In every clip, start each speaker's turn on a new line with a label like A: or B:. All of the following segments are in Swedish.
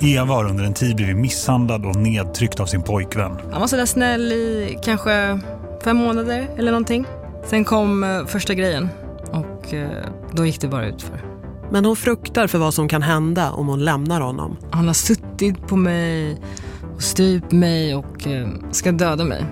A: Eva har under en tid blivit misshandlad och nedtryckt av sin pojkvän.
B: Han var sådär snäll i kanske fem månader eller någonting. Sen kom eh, första grejen och eh, då gick det bara ut för.
C: Men hon fruktar för vad som kan hända om hon lämnar honom.
B: Han har suttit på mig och styrt mig och eh, ska döda mig.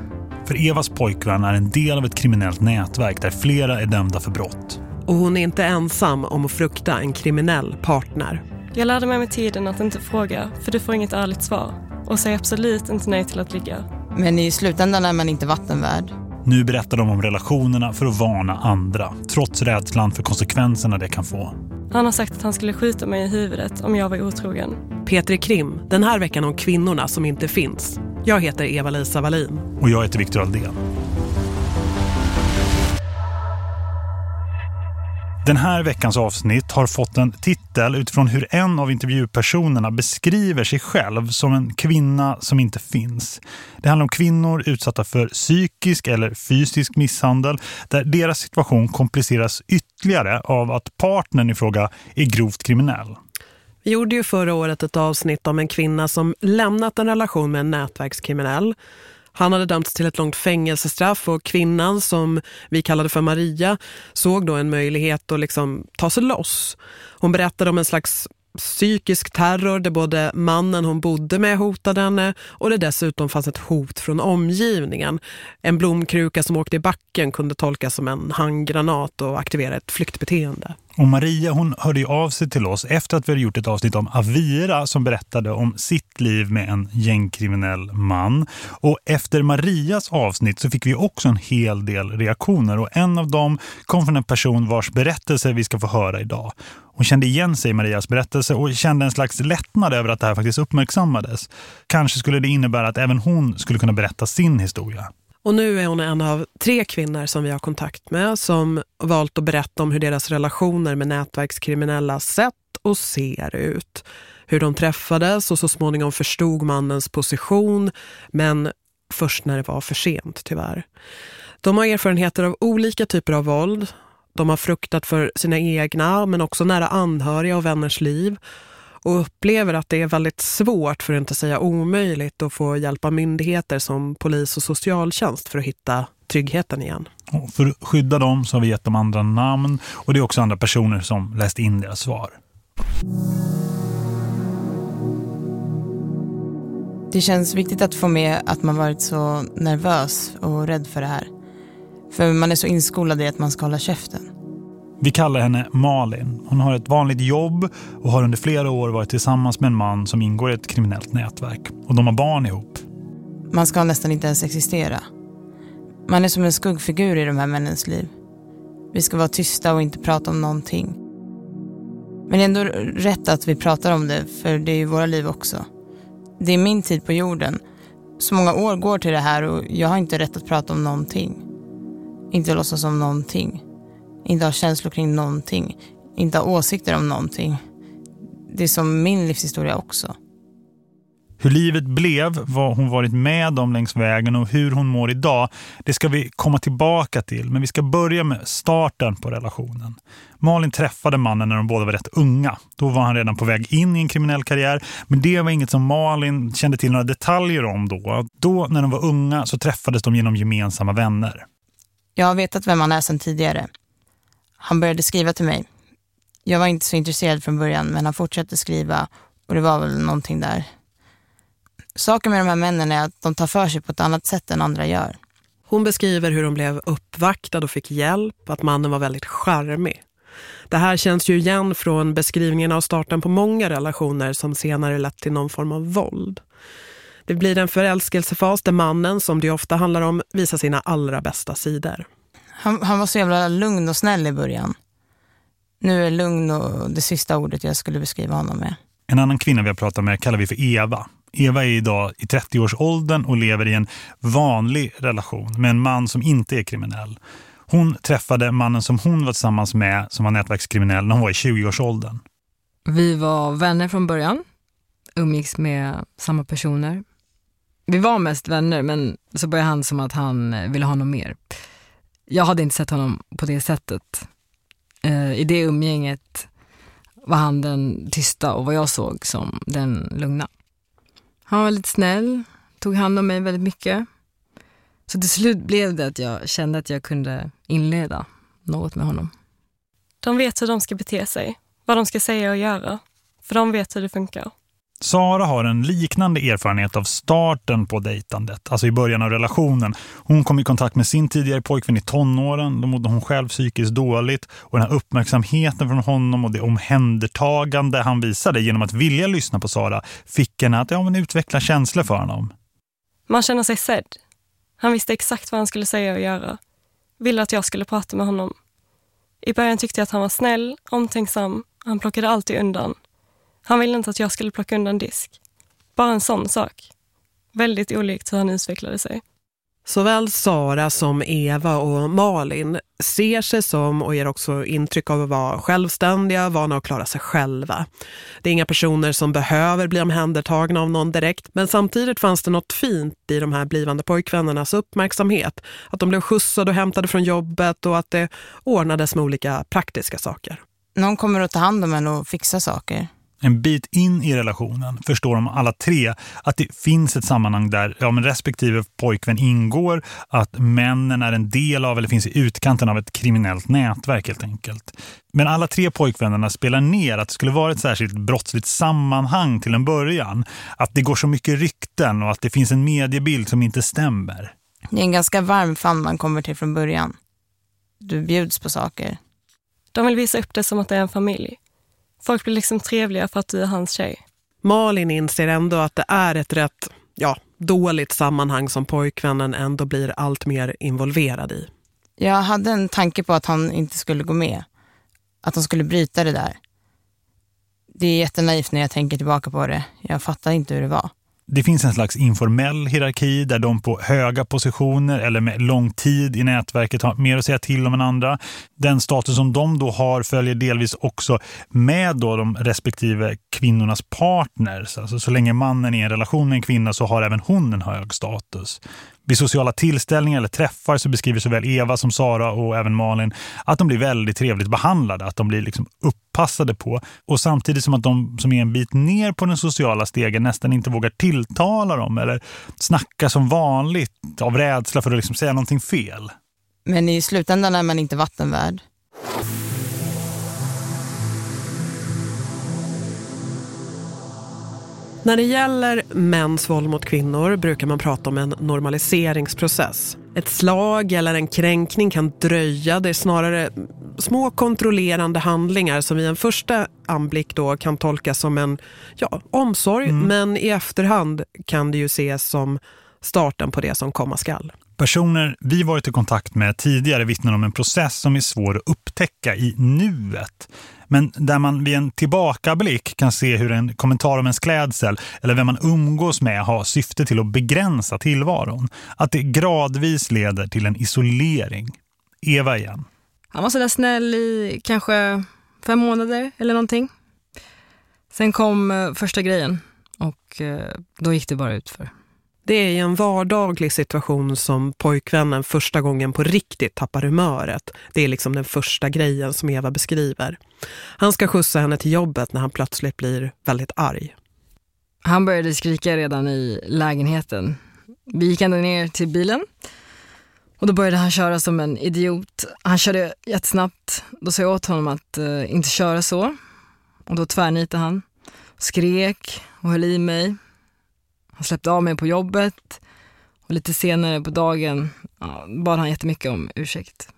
A: För Evas pojkvän är en del av ett kriminellt nätverk där flera är dömda för brott.
C: Och hon är inte ensam om att frukta en kriminell partner.
D: Jag lärde mig med tiden att inte fråga, för du får inget ärligt svar. Och säg absolut inte nej till att ligga.
E: Men i slutändan är man inte vattenvärd.
A: Nu berättar de om relationerna för att varna andra, trots rädslan för konsekvenserna det kan få.
D: Han har sagt att han skulle skjuta mig i huvudet om jag var otrogen.
C: Petri Krim, den här veckan om kvinnorna som inte finns. Jag heter Eva-Lisa Wallin.
A: Och jag heter Viktor Aldén. Den här veckans avsnitt har fått en titel utifrån hur en av intervjupersonerna beskriver sig själv som en kvinna som inte finns. Det handlar om kvinnor utsatta för psykisk eller fysisk misshandel där deras situation kompliceras ytterligare av att partnern i fråga är grovt kriminell.
C: Vi gjorde ju förra året ett avsnitt om en kvinna som lämnat en relation med en nätverkskriminell- han hade dömts till ett långt fängelsestraff och kvinnan som vi kallade för Maria såg då en möjlighet att liksom ta sig loss. Hon berättade om en slags psykisk terror där både mannen hon bodde med hotade henne och det dessutom fanns ett hot från omgivningen. En blomkruka som åkte i backen kunde tolkas som en handgranat och aktivera ett flyktbeteende.
A: Och Maria hon hörde ju av sig till oss efter att vi hade gjort ett avsnitt om Avira som berättade om sitt liv med en gängkriminell man. Och efter Marias avsnitt så fick vi också en hel del reaktioner och en av dem kom från en person vars berättelse vi ska få höra idag. Hon kände igen sig i Marias berättelse och kände en slags lättnad över att det här faktiskt uppmärksammades. Kanske skulle det innebära att även hon skulle kunna berätta sin historia.
C: Och nu är hon en av tre kvinnor som vi har kontakt med som valt att berätta om hur deras relationer med nätverkskriminella sett och ser ut. Hur de träffades och så småningom förstod mannens position men först när det var för sent tyvärr. De har erfarenheter av olika typer av våld. De har fruktat för sina egna men också nära anhöriga och vänners liv och upplever att det är väldigt svårt, för att inte säga omöjligt, att få hjälpa myndigheter som polis och socialtjänst för att hitta tryggheten igen.
A: Och för att skydda dem så har vi gett dem andra namn och det är också andra personer som läst in deras svar.
E: Det känns viktigt att få med att man varit så nervös och rädd för det här. För man är så inskolad i att man ska hålla käften.
A: Vi kallar henne Malin. Hon har ett vanligt jobb och har under flera år varit tillsammans med en man som ingår i ett kriminellt nätverk. Och de har barn ihop.
E: Man ska nästan inte ens existera. Man är som en skuggfigur i de här männens liv. Vi ska vara tysta och inte prata om någonting. Men det är ändå rätt att vi pratar om det, för det är ju våra liv också. Det är min tid på jorden. Så många år går till det här och jag har inte rätt att prata om någonting. Inte låtsas om någonting. Inte ha känslor kring någonting. Inte ha åsikter om någonting. Det är som min livshistoria också.
A: Hur livet blev, vad hon varit med om längs vägen och hur hon mår idag, det ska vi komma tillbaka till. Men vi ska börja med starten på relationen. Malin träffade mannen när de båda var rätt unga. Då var han redan på väg in i en kriminell karriär. Men det var inget som Malin kände till några detaljer om då. Då när de var unga så träffades de genom gemensamma vänner.
E: Jag har vetat vem han är sedan tidigare. Han började skriva till mig. Jag var inte så intresserad från början men han fortsatte skriva och det var väl någonting där. Saken med de här männen är att de tar för sig på ett annat sätt än andra gör.
C: Hon beskriver hur de blev uppvaktad och fick hjälp, att mannen var väldigt charmig. Det här känns ju igen från beskrivningen av starten på många relationer som senare lett till någon form av våld. Det blir en förälskelsefas där mannen, som det ofta handlar om, visar sina allra bästa sidor.
E: Han, han var så jävla lugn och snäll i början. Nu är lugn och det sista ordet jag skulle beskriva honom med.
A: En annan kvinna vi har pratat med kallar vi för Eva. Eva är idag i 30-årsåldern och lever i en vanlig relation med en man som inte är kriminell. Hon träffade mannen som hon var tillsammans med som var nätverkskriminell när hon var i 20-årsåldern.
B: Vi var vänner från början. Umgicks med samma personer. Vi var mest vänner men så började han som att han ville ha något mer. Jag hade inte sett honom på det sättet. Eh, I det umgänget var han den tysta och vad jag såg som den lugna. Han var väldigt snäll, tog hand om mig väldigt mycket. Så till slut blev det att jag kände att jag kunde inleda något med honom.
D: De vet hur de ska bete sig, vad de ska säga och göra. För de vet hur det funkar.
A: Sara har en liknande erfarenhet av starten på dejtandet, alltså i början av relationen. Hon kom i kontakt med sin tidigare pojkvän i tonåren, då mådde hon själv psykiskt dåligt och den här uppmärksamheten från honom och det omhändertagande han visade genom att vilja lyssna på Sara fick henne att ja, men utveckla känslor för honom.
D: Man känner sig sedd. Han visste exakt vad han skulle säga och göra. Ville att jag skulle prata med honom. I början tyckte jag att han var snäll, omtänksam. Han plockade alltid undan. Han ville inte att jag skulle plocka undan disk. Bara en sån sak. Väldigt olikt hur han utvecklade sig.
C: Såväl Sara som Eva och Malin ser sig som och ger också intryck av att vara självständiga, vana att klara sig själva. Det är inga personer som behöver bli omhändertagna av någon direkt, men samtidigt fanns det något fint i de här blivande pojkvännernas uppmärksamhet. Att de blev skjutsade och hämtade från jobbet och att det ordnades med olika praktiska saker.
E: Någon kommer att ta hand om en och fixa saker.
A: En bit in i relationen förstår de alla tre att det finns ett sammanhang där ja, men respektive pojkvän ingår, att männen är en del av eller finns i utkanten av ett kriminellt nätverk helt enkelt. Men alla tre pojkvännerna spelar ner att det skulle vara ett särskilt brottsligt sammanhang till en början. Att det går så mycket rykten och att det finns en mediebild som inte stämmer.
E: Det är en ganska varm famn man kommer till från början. Du bjuds på saker.
D: De vill visa upp det som att det är en familj. Folk blir liksom trevliga för att du är hans tjej.
C: Malin inser ändå att det är ett rätt ja, dåligt sammanhang som pojkvännen ändå blir allt mer involverad i.
E: Jag hade en tanke på att han inte skulle gå med. Att de skulle bryta det där. Det är jättenaivt när jag tänker tillbaka på det. Jag fattar inte hur det var.
A: Det finns en slags informell hierarki där de på höga positioner eller med lång tid i nätverket har mer att säga till om än andra. Den status som de då har följer delvis också med då de respektive kvinnornas partners. Alltså så länge mannen är i en relation med en kvinna så har även hon en hög status. Vid sociala tillställningar eller träffar så beskriver såväl Eva som Sara och även Malin att de blir väldigt trevligt behandlade, att de blir liksom upp uppassade på. Och samtidigt som att de som är en bit ner på den sociala stegen nästan inte vågar tilltala dem eller snacka som vanligt av rädsla för att liksom säga någonting fel.
E: Men i slutändan är man inte vattenvärd.
C: När det gäller mäns våld mot kvinnor brukar man prata om en normaliseringsprocess. Ett slag eller en kränkning kan dröja. Det är snarare små kontrollerande handlingar som vid en första anblick då kan tolkas som en ja, omsorg. Mm. Men i efterhand kan det ju ses som starten på det som komma skall.
A: Personer vi varit i kontakt med tidigare vittnar om en process som är svår att upptäcka i nuet. Men där man vid en tillbakablick kan se hur en kommentar om ens klädsel eller vem man umgås med har syfte till att begränsa tillvaron. Att det gradvis leder till en isolering. Eva igen.
B: Han var sådär snäll i kanske fem månader eller någonting. Sen kom eh, första grejen och eh, då gick det bara ut för.
C: Det är i en vardaglig situation som pojkvännen första gången på riktigt tappar humöret. Det är liksom den första grejen som Eva beskriver. Han ska skjutsa henne till jobbet när han plötsligt blir väldigt arg.
B: Han började skrika redan i lägenheten. Vi gick ända ner till bilen. Och då började han köra som en idiot. Han körde jättesnabbt. Då sa jag åt honom att eh, inte köra så. Och då tvärnitade han. Skrek och höll i mig. Han släppte av mig på jobbet och lite senare på dagen ja, bad han jättemycket om ursäkt.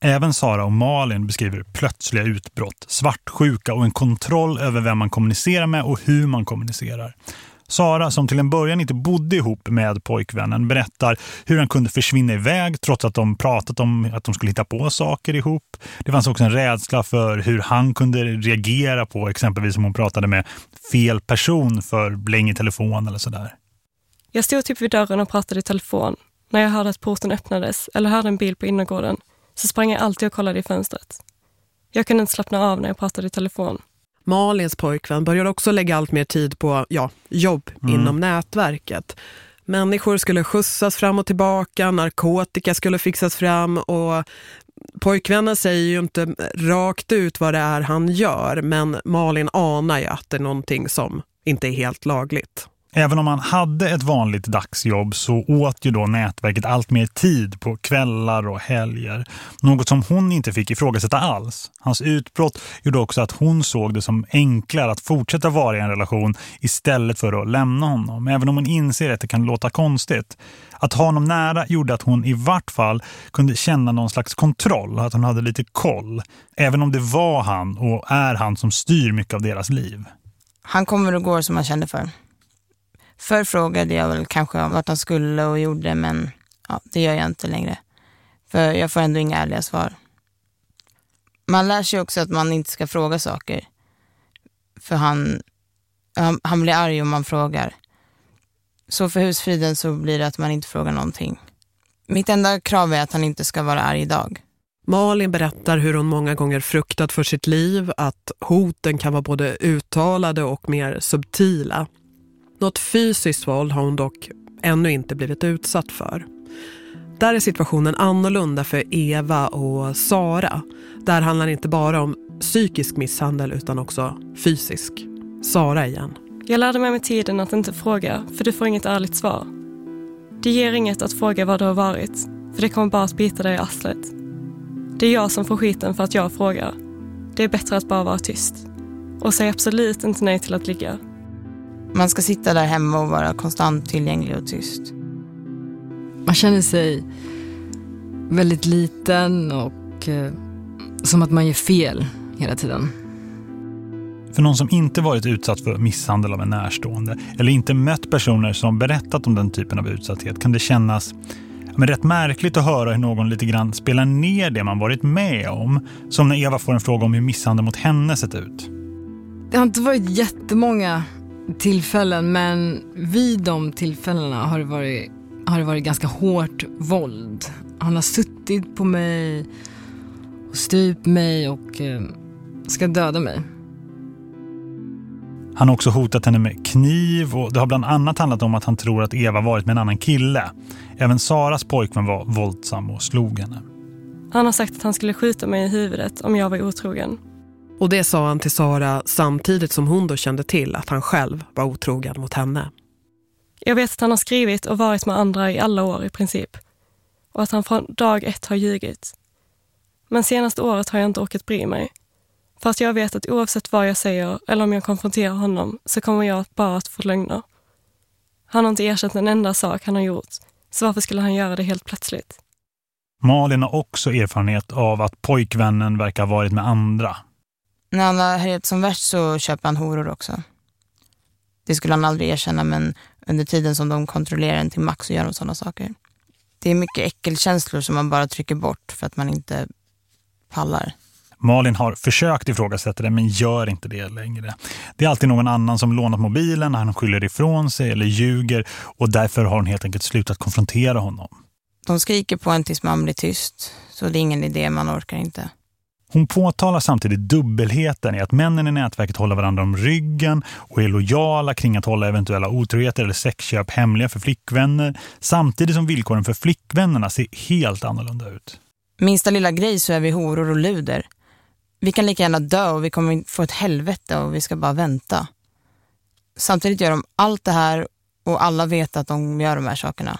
A: Även Sara och Malin beskriver plötsliga utbrott, svartsjuka och en kontroll över vem man kommunicerar med och hur man kommunicerar. Sara, som till en början inte bodde ihop med pojkvännen, berättar hur han kunde försvinna iväg trots att de pratat om att de skulle hitta på saker ihop. Det fanns också en rädsla för hur han kunde reagera på exempelvis om hon pratade med fel person för länge i telefon eller sådär.
D: Jag stod typ vid dörren och pratade i telefon. När jag hörde att porten öppnades eller hörde en bil på innergården så sprang jag alltid och kollade i fönstret. Jag kunde inte slappna av när jag pratade i telefon.
C: Malins pojkvän började också lägga allt mer tid på ja, jobb mm. inom nätverket. Människor skulle skjutsas fram och tillbaka, narkotika skulle fixas fram och pojkvännen säger ju inte rakt ut vad det är han gör men Malin anar ju att det är någonting som inte är helt lagligt.
A: Även om han hade ett vanligt dagsjobb så åt ju då nätverket allt mer tid på kvällar och helger. Något som hon inte fick ifrågasätta alls. Hans utbrott gjorde också att hon såg det som enklare att fortsätta vara i en relation istället för att lämna honom. Även om hon inser att det kan låta konstigt. Att ha honom nära gjorde att hon i vart fall kunde känna någon slags kontroll. Att hon hade lite koll. Även om det var han och är han som styr mycket av deras liv.
E: Han kommer och går som man kände för. Förr frågade jag väl kanske vart han skulle och gjorde, men ja, det gör jag inte längre. För jag får ändå inga ärliga svar. Man lär sig också att man inte ska fråga saker. För han, han, han blir arg om man frågar. Så för husfriden så blir det att man inte frågar någonting. Mitt enda krav är att han inte ska vara arg idag.
C: Malin berättar hur hon många gånger fruktat för sitt liv, att hoten kan vara både uttalade och mer subtila. Något fysiskt våld har hon dock ännu inte blivit utsatt för. Där är situationen annorlunda för Eva och Sara. Där handlar det inte bara om psykisk misshandel utan också fysisk. Sara igen.
D: Jag lärde mig med tiden att inte fråga, för du får inget ärligt svar. Det ger inget att fråga vad du har varit, för det kommer bara att bita dig i arslet. Det är jag som får skiten för att jag frågar. Det är bättre att bara vara tyst. Och säg absolut inte nej till att ligga.
E: Man ska sitta där hemma och vara konstant tillgänglig och tyst.
B: Man känner sig väldigt liten och eh, som att man gör fel hela tiden.
A: För någon som inte varit utsatt för misshandel av en närstående eller inte mött personer som berättat om den typen av utsatthet kan det kännas men rätt märkligt att höra hur någon lite grann spelar ner det man varit med om. Som när Eva får en fråga om hur misshandel mot henne sett ut.
B: Det har inte varit jättemånga tillfällen men vid de tillfällena har det varit, har det varit ganska hårt våld. Han har suttit på mig och styrt mig och eh, ska döda mig.
A: Han har också hotat henne med kniv och det har bland annat handlat om att han tror att Eva varit med en annan kille. Även Saras pojkvän var våldsam och slog henne.
D: Han har sagt att han skulle skjuta mig i huvudet om jag var otrogen.
C: Och det sa han till Sara samtidigt som hon då kände till att han själv var otrogen mot henne.
D: Jag vet att han har skrivit och varit med andra i alla år i princip. Och att han från dag ett har ljugit. Men senaste året har jag inte orkat bry mig. För att jag vet att oavsett vad jag säger eller om jag konfronterar honom så kommer jag bara att få lögner. Han har inte erkänt en enda sak han har gjort. Så varför skulle han göra det helt plötsligt?
A: Malin har också erfarenhet av att pojkvännen verkar ha varit med andra.
E: När han har härjat som värst så köper han horor också. Det skulle han aldrig erkänna men under tiden som de kontrollerar en till max så gör de sådana saker. Det är mycket äckelkänslor som man bara trycker bort för att man inte pallar.
A: Malin har försökt ifrågasätta det men gör inte det längre. Det är alltid någon annan som lånat mobilen han skyller ifrån sig eller ljuger och därför har hon helt enkelt slutat konfrontera honom.
E: De skriker på en tills man blir tyst så det är ingen idé, man orkar inte.
A: Hon påtalar samtidigt dubbelheten i att männen i nätverket håller varandra om ryggen och är lojala kring att hålla eventuella otroheter eller sexköp hemliga för flickvänner samtidigt som villkoren för flickvännerna ser helt annorlunda ut.
E: Minsta lilla grej så är vi horor och luder. Vi kan lika gärna dö och vi kommer få ett helvete och vi ska bara vänta. Samtidigt gör de allt det här och alla vet att de gör de här sakerna.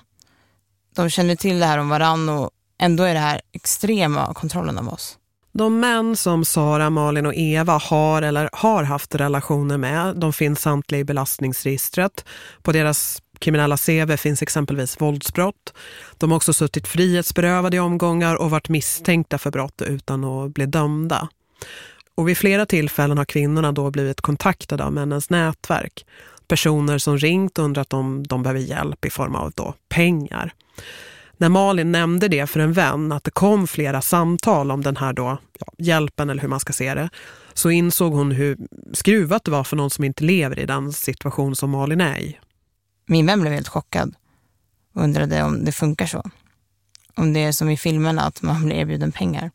E: De känner till det här om varann och ändå är det här extrema kontrollen av oss.
C: De män som Sara, Malin och Eva har eller har haft relationer med, de finns samtliga i belastningsregistret. På deras kriminella CV finns exempelvis våldsbrott. De har också suttit frihetsberövade i omgångar och varit misstänkta för brott utan att bli dömda. Och vid flera tillfällen har kvinnorna då blivit kontaktade av männens nätverk. Personer som ringt och undrat om de behöver hjälp i form av då pengar. När Malin nämnde det för en vän att det kom flera samtal om den här då, ja, hjälpen eller hur man ska se det så insåg hon hur skruvat det var för någon som inte lever i den situation som Malin är i.
E: Min vän blev helt chockad och undrade om det funkar så. Om det är som i filmerna att man blir erbjuden pengar.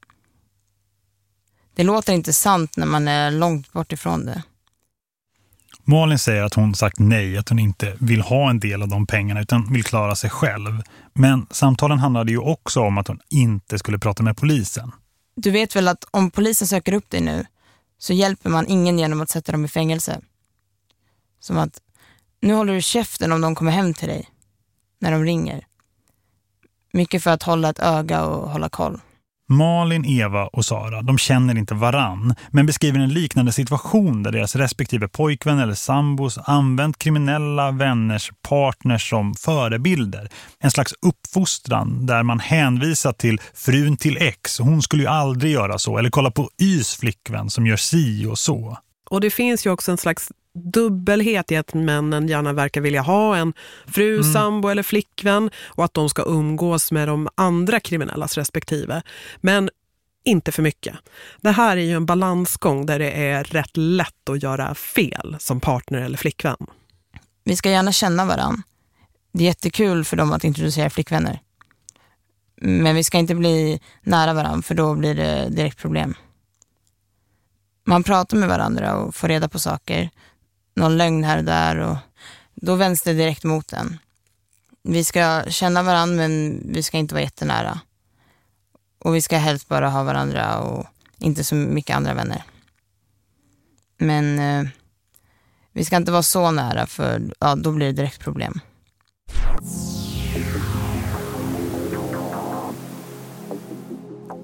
E: Det låter inte sant när man är långt bort ifrån det.
A: Malin säger att hon sagt nej, att hon inte vill ha en del av de pengarna utan vill klara sig själv. Men samtalen handlade ju också om att hon inte skulle prata med polisen.
E: Du vet väl att om polisen söker upp dig nu så hjälper man ingen genom att sätta dem i fängelse. Som att nu håller du käften om de kommer hem till dig när de ringer. Mycket för att hålla ett öga och hålla koll.
A: Malin, Eva och Sara, de känner inte varann men beskriver en liknande situation där deras respektive pojkvän eller sambos använt kriminella vänners partners som förebilder. En slags uppfostran där man hänvisar till frun till ex. Hon skulle ju aldrig göra så. Eller kolla på Ys flickvän som gör si och så.
C: Och det finns ju också en slags dubbelhet i att männen gärna verkar vilja ha en fru, mm. sambo eller flickvän och att de ska umgås med de andra kriminellas respektive. Men inte för mycket. Det här är ju en balansgång där det är rätt lätt att göra fel som partner eller flickvän.
E: Vi ska gärna känna varann. Det är jättekul för dem att introducera flickvänner. Men vi ska inte bli nära varann för då blir det direkt problem. Man pratar med varandra och får reda på saker någon lögn här och där och då vänds det direkt mot en. Vi ska känna varandra men vi ska inte vara jättenära. Och vi ska helst bara ha varandra och inte så mycket andra vänner. Men eh, vi ska inte vara så nära för ja, då blir det direkt problem.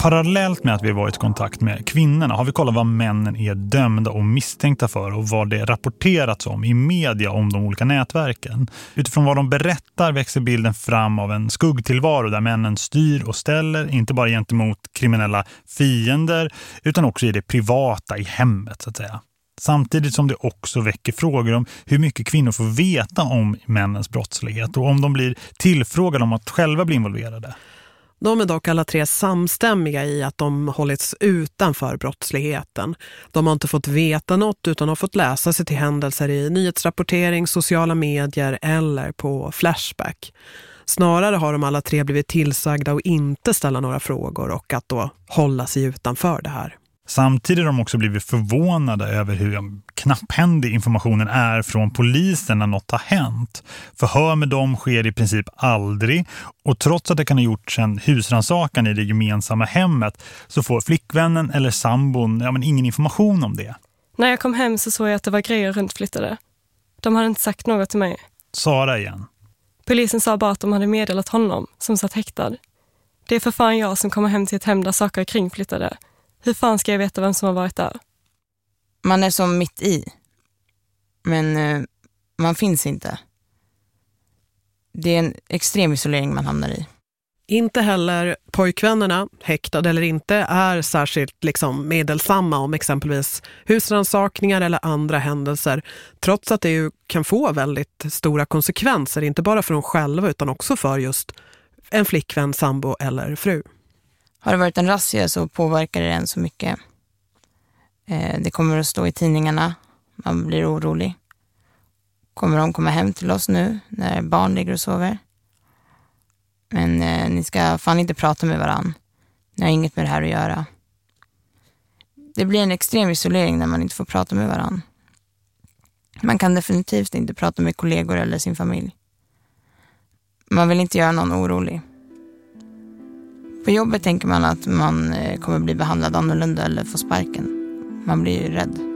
A: Parallellt med att vi varit i kontakt med kvinnorna har vi kollat vad männen är dömda och misstänkta för och vad det rapporterats om i media om de olika nätverken. Utifrån vad de berättar växer bilden fram av en skuggtillvaro där männen styr och ställer, inte bara gentemot kriminella fiender utan också i det privata, i hemmet så att säga. Samtidigt som det också väcker frågor om hur mycket kvinnor får veta om männens brottslighet och om de blir tillfrågade om att själva bli involverade.
C: De är dock alla tre samstämmiga i att de hållits utanför brottsligheten. De har inte fått veta något utan har fått läsa sig till händelser i nyhetsrapportering, sociala medier eller på Flashback. Snarare har de alla tre blivit tillsagda att inte ställa några frågor och att då hålla sig utanför det här.
A: Samtidigt har de också blivit förvånade över hur knapphändig informationen är från polisen när något har hänt. Förhör med dem sker i princip aldrig och trots att det kan ha gjorts en husransakan i det gemensamma hemmet så får flickvännen eller sambon ja, men ingen information om det.
D: När jag kom hem så såg jag att det var grejer runt flyttade. De hade inte sagt något till mig.
A: Sara igen.
D: Polisen sa bara att de hade meddelat honom som satt häktad. Det är för fan jag som kommer hem till ett hem där saker kring flyttade. Hur fan ska jag veta vem som har varit där?
E: Man är som mitt i. Men eh, man finns inte. Det är en extrem isolering man hamnar i.
C: Inte heller pojkvännerna, häktade eller inte, är särskilt liksom medelsamma om exempelvis husransakningar eller andra händelser. Trots att det ju kan få väldigt stora konsekvenser, inte bara för dem själva utan också för just en flickvän, sambo eller fru.
E: Har det varit en razzia så påverkar det en så mycket. Eh, det kommer att stå i tidningarna. Man blir orolig. Kommer de komma hem till oss nu när barn ligger och sover? Men eh, ni ska fan inte prata med varann. Ni har inget med det här att göra. Det blir en extrem isolering när man inte får prata med varann. Man kan definitivt inte prata med kollegor eller sin familj. Man vill inte göra någon orolig. På jobbet tänker man att man eh, kommer bli behandlad annorlunda eller få sparken. Man blir ju rädd.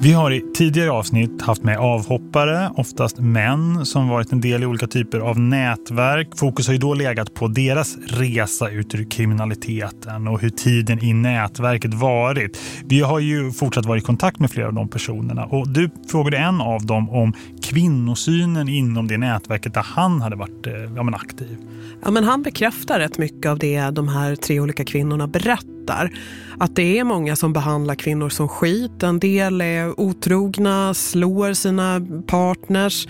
A: Vi har i tidigare avsnitt haft med avhoppare, oftast män som varit en del i olika typer av nätverk. Fokus har ju då legat på deras resa ut ur kriminaliteten och hur tiden i nätverket varit. Vi har ju fortsatt vara i kontakt med flera av de personerna och du frågade en av dem om kvinnosynen inom det nätverket där han hade varit eh, ja, men aktiv.
C: Ja, men han bekräftar rätt mycket av det de här tre olika kvinnorna berättar. Att det är många som behandlar kvinnor som skit. En del är otrogna, slår sina partners.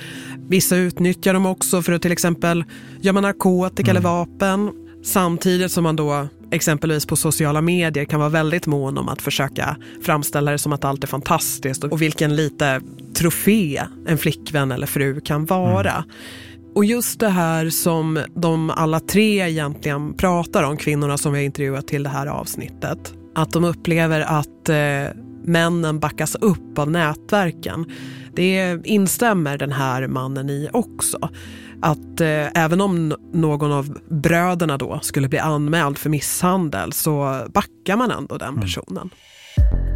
C: Vissa utnyttjar dem också för att till exempel gömma narkotika mm. eller vapen. Samtidigt som man då exempelvis på sociala medier kan vara väldigt mån om att försöka framställa det som att allt är fantastiskt och vilken lite trofé en flickvän eller fru kan vara. Mm. Och just det här som de alla tre egentligen pratar om, kvinnorna som vi har intervjuat till det här avsnittet. Att de upplever att eh, männen backas upp av nätverken. Det instämmer den här mannen i också. Att eh, även om någon av bröderna då skulle bli anmäld för misshandel så backar man ändå den mm. personen. Mm.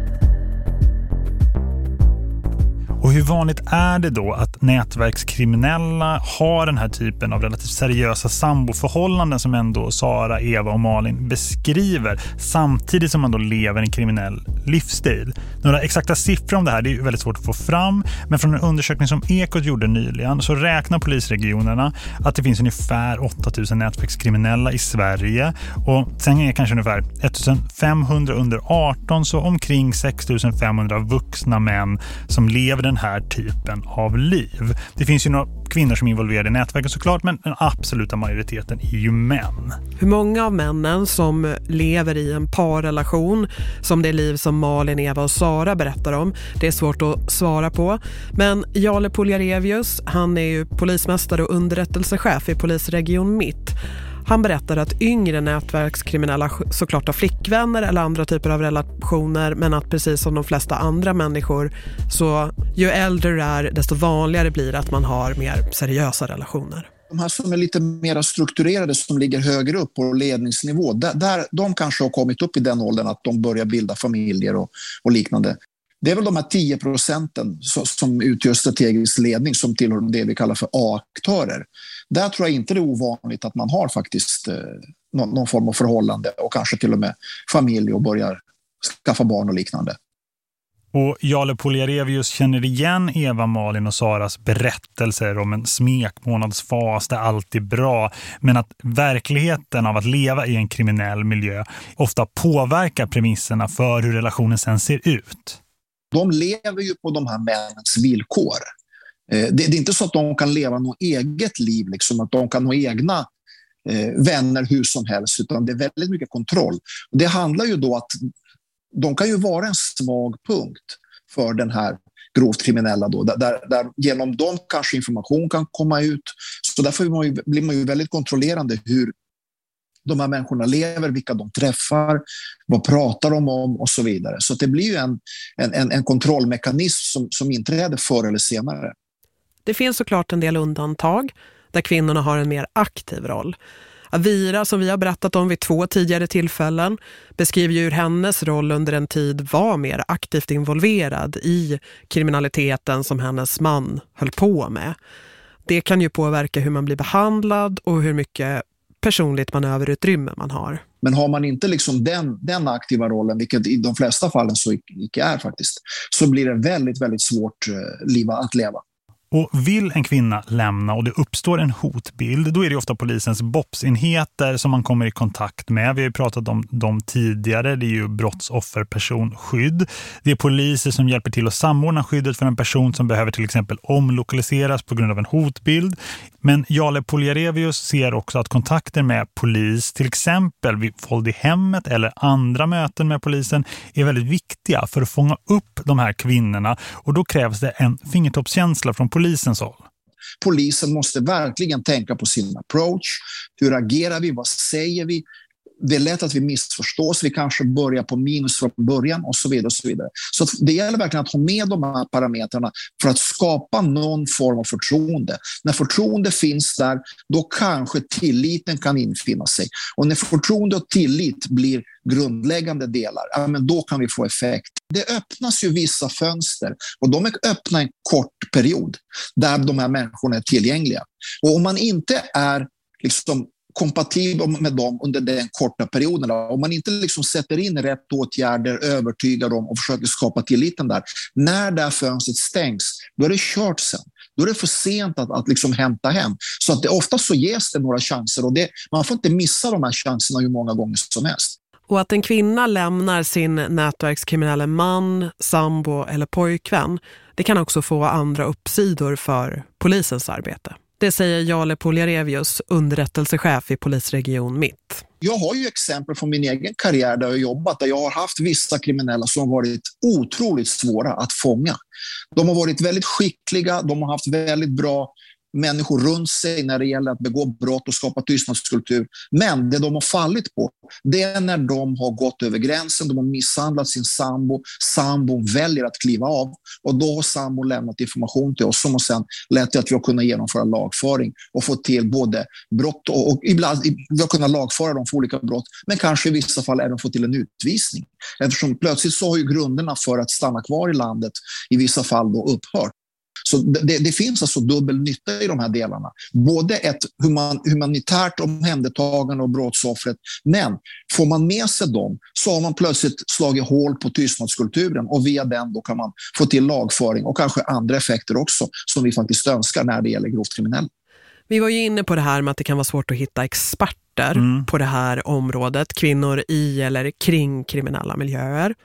A: Och hur vanligt är det då att nätverkskriminella har den här typen av relativt seriösa samboförhållanden som ändå Sara, Eva och Malin beskriver samtidigt som man då lever en kriminell livsstil? Några exakta siffror om det här det är väldigt svårt att få fram men från en undersökning som Ekot gjorde nyligen så räknar polisregionerna att det finns ungefär 8000 nätverkskriminella i Sverige och sen är kanske ungefär 1500 under 18 så omkring 6500 vuxna män som lever den här typen av liv. Det finns ju några kvinnor som är involverade i nätverket såklart men den absoluta majoriteten är ju män.
C: Hur många av männen som lever i en parrelation som det liv som Malin, Eva och Sara berättar om det är svårt att svara på. Men Jale Poljarevius, han är ju polismästare och underrättelsechef i polisregion Mitt. Han berättar att yngre nätverkskriminella såklart har flickvänner eller andra typer av relationer men att precis som de flesta andra människor så ju äldre du är desto vanligare blir det att man har mer seriösa relationer.
F: De här som är lite mer strukturerade som ligger högre upp på ledningsnivå, där, där, de kanske har kommit upp i den åldern att de börjar bilda familjer och, och liknande. Det är väl de här 10 procenten som utgör strategisk ledning som tillhör det vi kallar för A-aktörer. Där tror jag inte det är ovanligt att man har faktiskt eh, någon, någon, form av förhållande och kanske till och med familj och börjar skaffa barn och liknande.
A: Och Jale Poljarevius känner igen Eva, Malin och Saras berättelser om en smekmånadsfas där allt är bra. Men att verkligheten av att leva i en kriminell miljö ofta påverkar premisserna för hur relationen sen ser ut.
F: De lever ju på de här männens villkor. Eh, det, är inte så att de kan leva något eget liv, liksom, att de kan ha egna eh, vänner hur som helst, utan det är väldigt mycket kontroll. Det handlar ju då att de kan ju vara en svag punkt för den här grovt kriminella då, där, där genom dem kanske information kan komma ut. Så därför blir man ju väldigt kontrollerande hur de här människorna lever, vilka de träffar, vad pratar de om och så vidare. Så det blir ju en, en, en kontrollmekanism som, som inträder förr eller senare.
C: Det finns såklart en del undantag där kvinnorna har en mer aktiv roll. Avira, som vi har berättat om vid två tidigare tillfällen, beskriver ju hur hennes roll under en tid var mer aktivt involverad i kriminaliteten som hennes man höll på med. Det kan ju påverka hur man blir behandlad och hur mycket personligt manöverutrymme man har.
F: Men har man inte liksom den, den aktiva rollen, vilket i de flesta fallen så icke är faktiskt, så blir det väldigt, väldigt svårt eh, liv att leva.
A: Och vill en kvinna lämna och det uppstår en hotbild, då är det ofta polisens BOPS-enheter som man kommer i kontakt med. Vi har ju pratat om dem tidigare, det är ju brottsofferpersonskydd. Det är poliser som hjälper till att samordna skyddet för en person som behöver till exempel omlokaliseras på grund av en hotbild. Men Jale Poljarevius ser också att kontakter med polis, till exempel vid våld i hemmet eller andra möten med polisen, är väldigt viktiga för att fånga upp de här kvinnorna. Och då krävs det en fingertoppskänsla från polisens håll.
F: Polisen måste verkligen tänka på sin approach. Hur agerar vi? Vad säger vi? det är lätt att vi missförstås, vi kanske börjar på minus från början och så vidare. Och så vidare. Så det gäller verkligen att ha med de här parametrarna för att skapa någon form av förtroende. När förtroende finns där, då kanske tilliten kan infinna sig. Och när förtroende och tillit blir grundläggande delar, ja, men då kan vi få effekt. Det öppnas ju vissa fönster och de är öppna en kort period där de här människorna är tillgängliga. Och om man inte är liksom kompatibel med dem under den korta perioden. Om man inte liksom sätter in rätt åtgärder, övertygar dem och försöker skapa tilliten där. När det här fönstret stängs, då är det kört sen. Då är det för sent att, att liksom hämta hem. Så att det, ofta så ges det några chanser och det, man får inte missa de här chanserna hur många gånger som helst.
C: Och att en kvinna lämnar sin nätverkskriminella man, sambo eller pojkvän, det kan också få andra uppsidor för polisens arbete. Det säger Jale Poljarevius, underrättelsechef i polisregion Mitt.
F: Jag har ju exempel från min egen karriär där jag jobbat, där jag har haft vissa kriminella som har varit otroligt svåra att fånga. De har varit väldigt skickliga, de har haft väldigt bra människor runt sig när det gäller att begå brott och skapa tystnadskultur. Men det de har fallit på, det är när de har gått över gränsen, de har misshandlat sin sambo, sambon väljer att kliva av och då har sambon lämnat information till oss som har sedan lett till att vi har kunnat genomföra lagföring och få till både brott och, och ibland vi har kunnat lagföra dem för olika brott, men kanske i vissa fall även få till en utvisning. Eftersom plötsligt så har ju grunderna för att stanna kvar i landet i vissa fall då upphört. Så det, det, finns alltså dubbel nytta i de här delarna. Både ett human, humanitärt omhändertagande av brottsoffret, men får man med sig dem så har man plötsligt slagit hål på tystnadskulturen och via den då kan man få till lagföring och kanske andra effekter också som vi faktiskt önskar när det gäller grovt kriminella.
C: Vi var ju inne på det här med att det kan vara svårt att hitta experter mm. på det här området. Kvinnor i eller kring kriminella miljöer.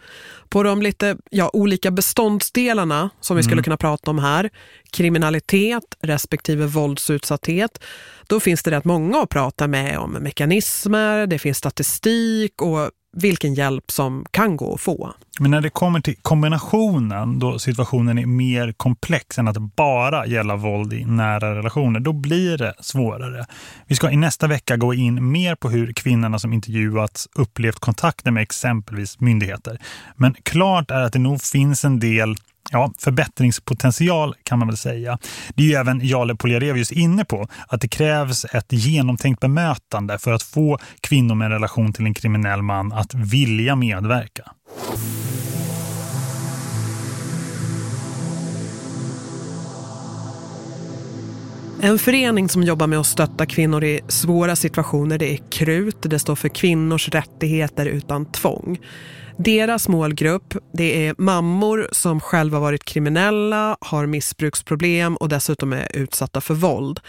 C: På de lite ja, olika beståndsdelarna som vi skulle mm. kunna prata om här. Kriminalitet respektive våldsutsatthet. Då finns det rätt många att prata med om mekanismer, det finns statistik och vilken hjälp som kan gå att få.
A: Men när det kommer till kombinationen då situationen är mer komplex än att bara gälla våld i nära relationer, då blir det svårare. Vi ska i nästa vecka gå in mer på hur kvinnorna som intervjuats upplevt kontakter med exempelvis myndigheter. Men klart är att det nog finns en del ja, förbättringspotential kan man väl säga. Det är ju även Jale Poljarevius inne på att det krävs ett genomtänkt bemötande för att få kvinnor med relation till en kriminell man att vilja medverka.
C: En förening som jobbar med att stötta kvinnor i svåra situationer det är KRUT. Det står för kvinnors rättigheter utan tvång. Deras målgrupp det är mammor som själva varit kriminella, har missbruksproblem och dessutom är utsatta för våld.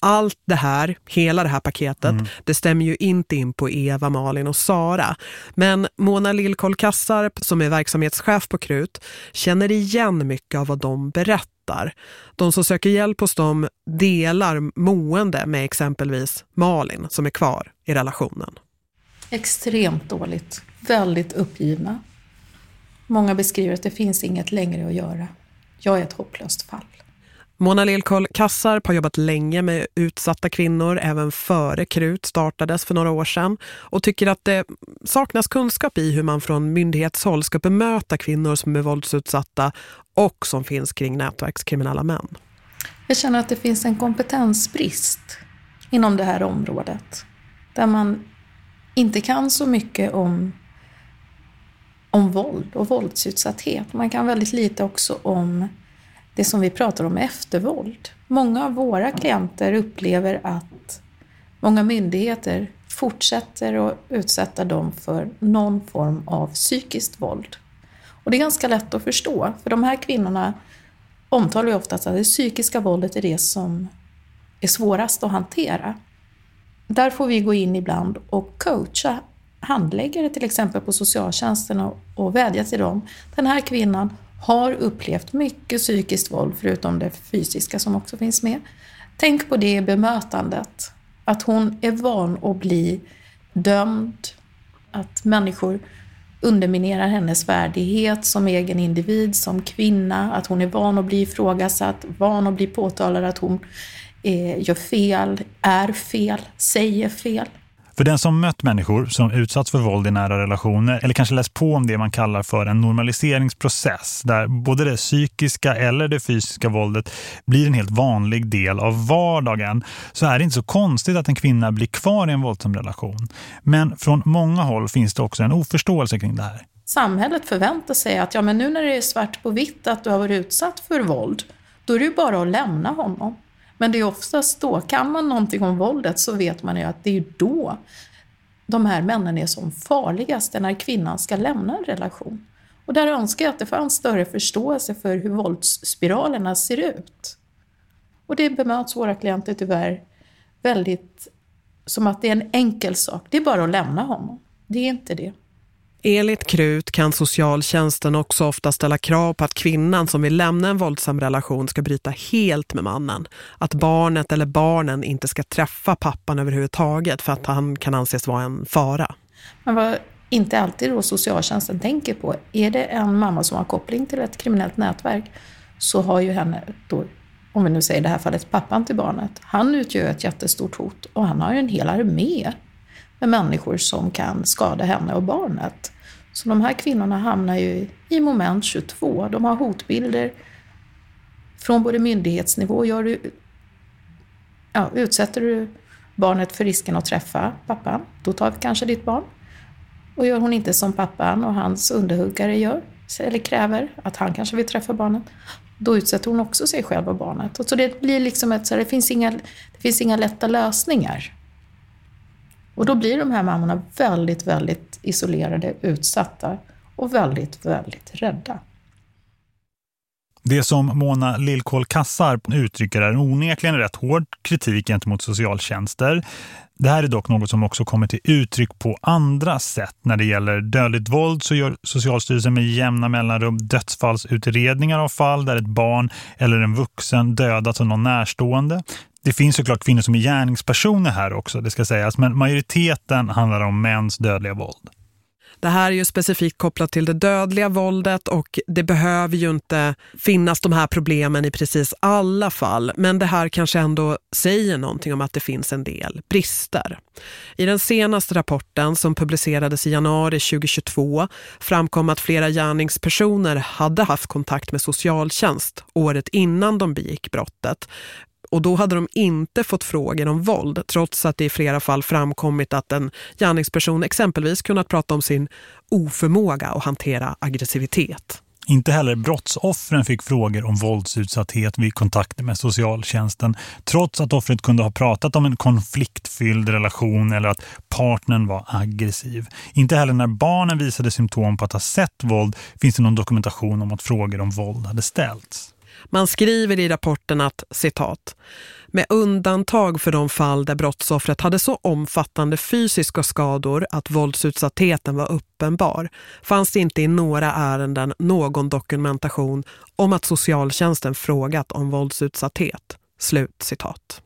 C: Allt det här, hela det här paketet, mm. det stämmer ju inte in på Eva, Malin och Sara. Men Mona Lillkoll Kassarp som är verksamhetschef på Krut känner igen mycket av vad de berättar. De som söker hjälp hos dem delar mående med exempelvis Malin som är kvar i relationen.
G: Extremt dåligt väldigt uppgivna. Många beskriver att det finns inget längre att göra. Jag är ett hopplöst fall.
C: Mona Lilkoll Kassarp har jobbat länge med utsatta kvinnor även före KRUT startades för några år sedan och tycker att det saknas kunskap i hur man från myndighetshåll ska bemöta kvinnor som är våldsutsatta och som finns kring nätverkskriminella män.
G: Jag känner att det finns en kompetensbrist inom det här området där man inte kan så mycket om om våld och våldsutsatthet. Man kan väldigt lite också om det som vi pratar om eftervåld. Många av våra klienter upplever att många myndigheter fortsätter att utsätta dem för någon form av psykiskt våld. Och det är ganska lätt att förstå, för de här kvinnorna omtalar ju oftast att det psykiska våldet är det som är svårast att hantera. Där får vi gå in ibland och coacha handläggare till exempel på socialtjänsten och, och vädja till dem. Den här kvinnan har upplevt mycket psykiskt våld förutom det fysiska som också finns med. Tänk på det i bemötandet. Att hon är van att bli dömd, att människor underminerar hennes värdighet som egen individ, som kvinna, att hon är van att bli ifrågasatt, van att bli påtalad att hon eh, gör fel, är fel, säger fel.
A: För den som mött människor som utsatts för våld i nära relationer eller kanske läst på om det man kallar för en normaliseringsprocess där både det psykiska eller det fysiska våldet blir en helt vanlig del av vardagen så är det inte så konstigt att en kvinna blir kvar i en våldsam relation. Men från många håll finns det också en oförståelse kring det här.
G: Samhället förväntar sig att ja, men nu när det är svart på vitt att du har varit utsatt för våld, då är det ju bara att lämna honom. Men det är oftast då, kan man någonting om våldet så vet man ju att det är då de här männen är som farligast, när kvinnan ska lämna en relation. Och där önskar jag att det fanns större förståelse för hur våldsspiralerna ser ut. Och det bemöts våra klienter tyvärr väldigt som att det är en enkel sak. Det är bara att lämna honom. Det är inte det.
C: Enligt Krut kan socialtjänsten också ofta ställa krav på att kvinnan som vill lämna en våldsam relation ska bryta helt med mannen. Att barnet eller barnen inte ska träffa pappan överhuvudtaget för att han kan anses vara en fara.
G: Men vad inte alltid då socialtjänsten tänker på, är det en mamma som har koppling till ett kriminellt nätverk så har ju henne då om vi nu säger i det här fallet pappan till barnet, han utgör ett jättestort hot och han har ju en hel armé med människor som kan skada henne och barnet. Så de här kvinnorna hamnar ju i moment 22. De har hotbilder från både myndighetsnivå, gör du, ja, utsätter du barnet för risken att träffa pappan, då tar vi kanske ditt barn. Och gör hon inte som pappan och hans underhuggare gör, eller kräver att han kanske vill träffa barnet, då utsätter hon också sig själv och barnet. Och så det blir liksom ett, så det, finns inga, det finns inga lätta lösningar. Och då blir de här mammorna väldigt, väldigt isolerade, utsatta och väldigt, väldigt rädda.
A: Det som Mona Lillkål Kassar uttrycker är onekligen rätt hård kritik gentemot socialtjänster. Det här är dock något som också kommer till uttryck på andra sätt. När det gäller dödligt våld så gör Socialstyrelsen med jämna mellanrum dödsfallsutredningar av fall där ett barn eller en vuxen dödats av någon närstående. Det finns såklart kvinnor som är gärningspersoner här också, det ska sägas. Men majoriteten handlar om mäns dödliga våld.
C: Det här är ju specifikt kopplat till det dödliga våldet och det behöver ju inte finnas de här problemen i precis alla fall. Men det här kanske ändå säger någonting om att det finns en del brister. I den senaste rapporten som publicerades i januari 2022 framkom att flera gärningspersoner hade haft kontakt med socialtjänst året innan de begick brottet och då hade de inte fått frågor om våld trots att det i flera fall framkommit att en gärningsperson exempelvis kunnat prata om sin oförmåga att hantera aggressivitet.
A: Inte heller brottsoffren fick frågor om våldsutsatthet vid kontakter med socialtjänsten trots att offret kunde ha pratat om en konfliktfylld relation eller att partnern var aggressiv. Inte heller när barnen visade symptom på att ha sett våld finns det någon dokumentation om att frågor om våld hade ställts.
C: Man skriver i rapporten att, citat, med undantag för de fall där brottsoffret hade så omfattande fysiska skador att våldsutsattheten var uppenbar fanns det inte i några ärenden någon dokumentation om att socialtjänsten frågat om våldsutsatthet. Slut citat.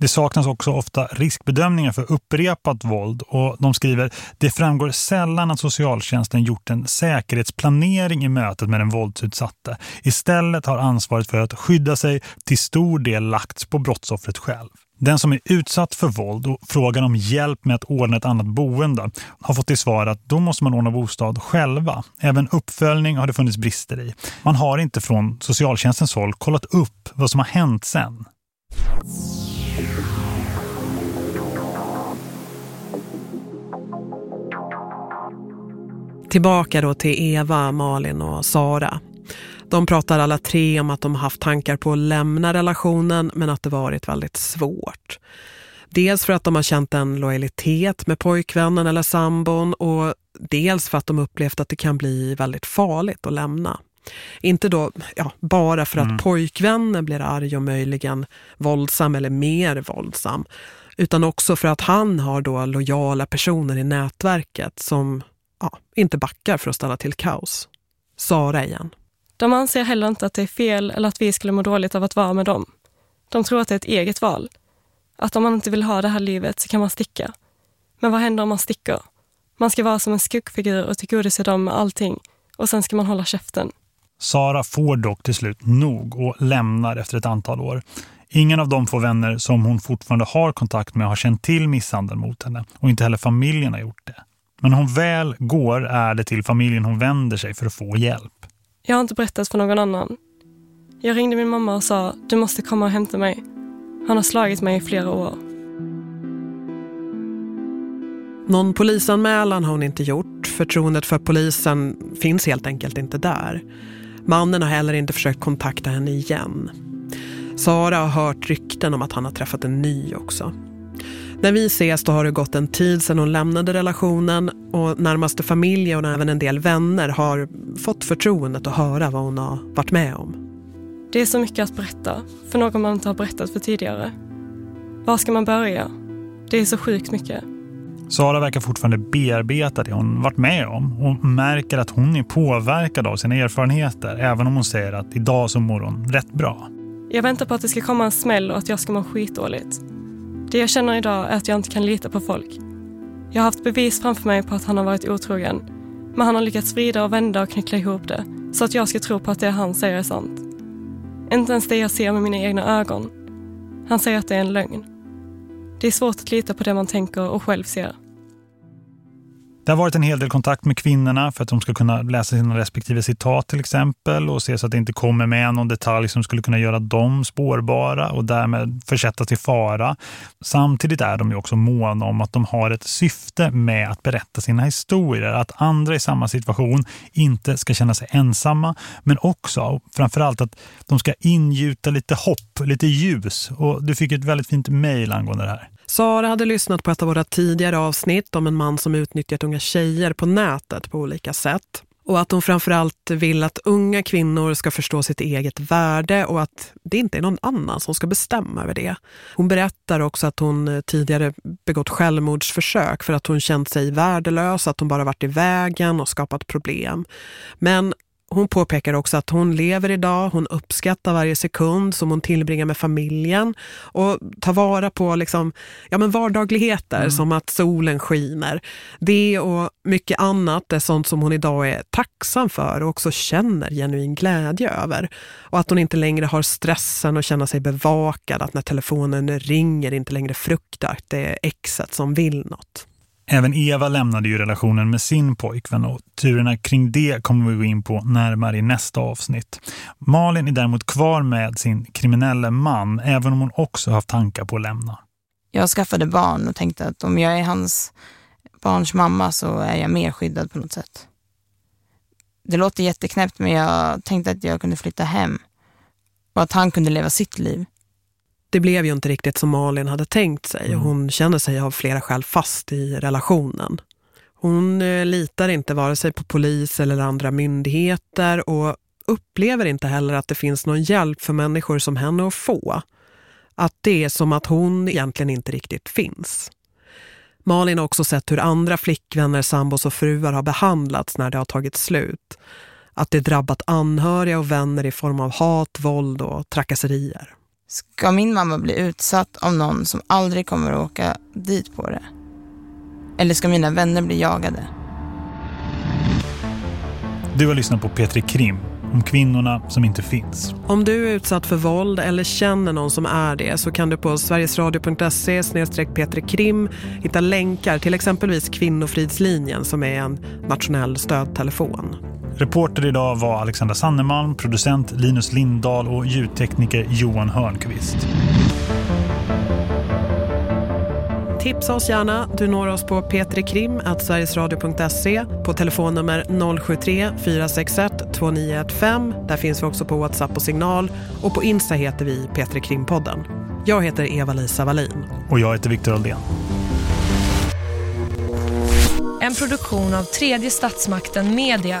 A: Det saknas också ofta riskbedömningar för upprepat våld och de skriver det framgår sällan att socialtjänsten gjort en säkerhetsplanering i mötet med den våldsutsatte. Istället har ansvaret för att skydda sig till stor del lagts på brottsoffret själv. Den som är utsatt för våld och frågan om hjälp med att ordna ett annat boende har fått till svar att då måste man ordna bostad själva. Även uppföljning har det funnits brister i. Man har inte från socialtjänstens håll kollat upp vad som har hänt sen.
C: Tillbaka då till Eva, Malin och Sara. De pratar alla tre om att de haft tankar på att lämna relationen men att det varit väldigt svårt. Dels för att de har känt en lojalitet med pojkvännen eller sambon och dels för att de upplevt att det kan bli väldigt farligt att lämna. Inte då ja, bara för att mm. pojkvännen blir arg och möjligen våldsam eller mer våldsam utan också för att han har då lojala personer i nätverket som ja, inte backar för att ställa till kaos. Sara igen.
D: De anser heller inte att det är fel eller att vi skulle må dåligt av att vara med dem. De tror att det är ett eget val. Att om man inte vill ha det här livet så kan man sticka. Men vad händer om man sticker? Man ska vara som en skuggfigur och tillgodose dem med allting och sen ska man hålla käften.
A: Sara får dock till slut nog och lämnar efter ett antal år. Ingen av de få vänner som hon fortfarande har kontakt med har känt till misshandeln mot henne och inte heller familjen har gjort det. Men hon väl går är det till familjen hon vänder sig för att få hjälp.
D: Jag har inte berättat för någon annan. Jag ringde min mamma och sa, du måste komma och hämta mig. Han har slagit mig i flera år.
C: Någon polisanmälan har hon inte gjort. Förtroendet för polisen finns helt enkelt inte där. Mannen har heller inte försökt kontakta henne igen. Sara har hört rykten om att han har träffat en ny också. När vi ses då har det gått en tid sedan hon lämnade relationen och närmaste familj och även en del vänner har fått förtroendet att höra vad hon har varit med om.
D: Det är så mycket att berätta för någon man inte har berättat för tidigare. Var ska man börja? Det är så sjukt mycket.
A: Sara verkar fortfarande bearbeta det hon varit med om och märker att hon är påverkad av sina erfarenheter även om hon säger att idag så mår hon rätt bra.
D: Jag väntar på att det ska komma en smäll och att jag ska må skitdåligt. Det jag känner idag är att jag inte kan lita på folk. Jag har haft bevis framför mig på att han har varit otrogen. Men han har lyckats vrida och vända och knyckla ihop det så att jag ska tro på att det han säger är sant. Inte ens det jag ser med mina egna ögon. Han säger att det är en lögn. Det är svårt att lita på det man tänker och själv ser.
A: Det har varit en hel del kontakt med kvinnorna för att de ska kunna läsa sina respektive citat till exempel och se så att det inte kommer med någon detalj som skulle kunna göra dem spårbara och därmed försätta till fara. Samtidigt är de ju också måna om att de har ett syfte med att berätta sina historier. Att andra i samma situation inte ska känna sig ensamma men också framförallt att de ska ingjuta lite hopp, lite ljus. Och du fick ett väldigt fint mejl angående det här.
C: Sara hade lyssnat på ett av våra tidigare avsnitt om en man som utnyttjat unga tjejer på nätet på olika sätt. Och att hon framförallt vill att unga kvinnor ska förstå sitt eget värde och att det inte är någon annan som ska bestämma över det. Hon berättar också att hon tidigare begått självmordsförsök för att hon känt sig värdelös, att hon bara varit i vägen och skapat problem. Men hon påpekar också att hon lever idag, hon uppskattar varje sekund som hon tillbringar med familjen och tar vara på liksom, ja men vardagligheter mm. som att solen skiner. Det och mycket annat är sånt som hon idag är tacksam för och också känner genuin glädje över. Och att hon inte längre har stressen och känna sig bevakad, att när telefonen ringer inte längre fruktar att det är exet som vill något.
A: Även Eva lämnade ju relationen med sin pojkvän och turerna kring det kommer vi gå in på närmare i nästa avsnitt. Malin är däremot kvar med sin kriminella man även om hon också haft tankar på att lämna.
E: Jag skaffade barn och tänkte att om jag är hans barns mamma så är jag mer skyddad på något sätt. Det låter jätteknäppt men jag tänkte att jag kunde flytta hem och att han kunde leva sitt liv
C: det blev ju inte riktigt som Malin hade tänkt sig. Mm. Hon känner sig av flera skäl fast i relationen. Hon eh, litar inte vare sig på polis eller andra myndigheter och upplever inte heller att det finns någon hjälp för människor som henne att få. Att det är som att hon egentligen inte riktigt finns. Malin har också sett hur andra flickvänner, sambos och fruar har behandlats när det har tagit slut. Att det drabbat anhöriga och vänner i form av hat, våld och trakasserier.
E: Ska min mamma bli utsatt av någon som aldrig kommer att åka dit på det? Eller ska mina vänner bli jagade?
A: Du har lyssnat på Petri Krim om kvinnorna som inte finns.
C: Om du är utsatt för våld eller känner någon som är det så kan du på sverigesradio.se Krim hitta länkar till exempelvis Kvinnofridslinjen som är en nationell stödtelefon.
A: Reporter idag var Alexandra Sannemalm, producent Linus Lindahl och ljudtekniker Johan Hörnqvist.
C: Tipsa oss gärna. Du når oss på p3krim.sverigesradio.se på telefonnummer 073 461 2915. Där finns vi också på WhatsApp och Signal. Och på Insta heter vi P3 Krimpodden. Jag heter Eva-Lisa Wallin.
A: Och jag heter Viktor Aldén.
H: En produktion av tredje statsmakten Media